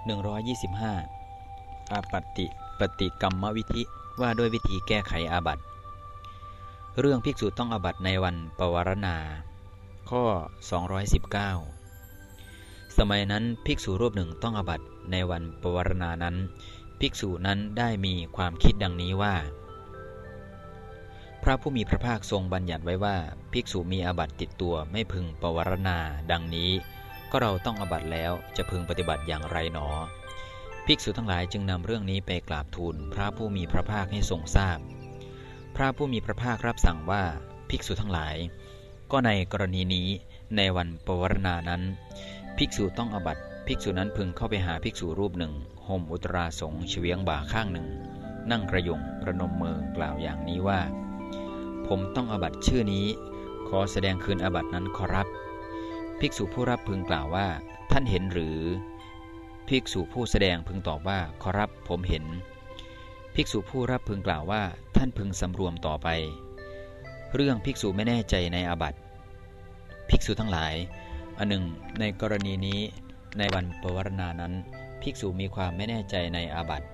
125 อาปัติปฏิกรรมวิธิว่าด้วยวิธีแก้ไขอาบัติเรื่องภิกษุต้องอาบัติในวันปวารณา ข้อ 219 สมัยนั้นภิกษุรูปหนึ่งต้องอาบัติในวันปวารณานั้น ภิกษุนั้นได้มีความคิดดังนี้ว่า พระผู้มีพระภาคทรงบัญญัติไว้ว่า ภิกษุมีอาบัติติดตัวไม่พึงปวารณาดังนี้ ก็เราต้องอบัตแล้วจะพึงปฏิบัติอย่างไรหนอ ภิกษุทั้งหลายจึงนำเรื่องนี้ไปกราบทูลพระผู้มีพระภาคให้ทรงทราบพพระผู้มีพระภาครับสั่งว่าภิกษุทั้งหลาย ก็ในกรณีนี้ในวันปวารณานั้น ภิกษุต้องอบัตภิกษุนั้นพึงเข้าไปหาภิกษุรูปหนึ่งห่มอุตราสงเฉียงบ่าข้างหนึ่ง นั่งกระยงประนมมือกล่าวอย่างนี้ว่า ผมต้องอบัตชื่อนี้ ขอแสดงคืนอบัตนั้นขอรับ ภิกษุผู้รับพึงกล่าวว่า ท่านเห็นหรือ ภิกษุผู้แสดงพึงตอบว่าขอรับผมเห็น ภิกษุผู้รับพึงกล่าวว่า ท่านพึงสำรวมต่อไป เรื่องภิกษุไม่แน่ใจในอาบัติ ภิกษุทั้งหลาย อันหนึ่ง ในกรณีนี้ ในวันปวารณานั้น ภิกษุมีความไม่แน่ใจในอาบัติ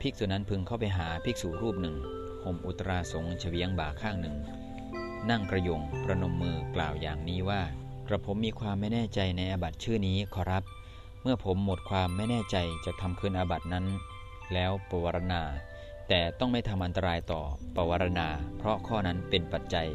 ภิกษุนั้นพึงเข้าไปหาภิกษุรูปหนึ่งห่มอุตราสงเฉวียงบ่าข้างหนึ่ง นั่งกระยงประนมมือกล่าวอย่างนี้ว่า กระผมมีความไม่แน่ใจในอาบัติชื่อนี้ขอรับ เมื่อผมหมดความไม่แน่ใจจะทำคืนอาบัตินั้น แล้วปวารณา แต่ต้องไม่ทำอันตรายต่อปวารณา เพราะข้อนั้นเป็นปัจจัย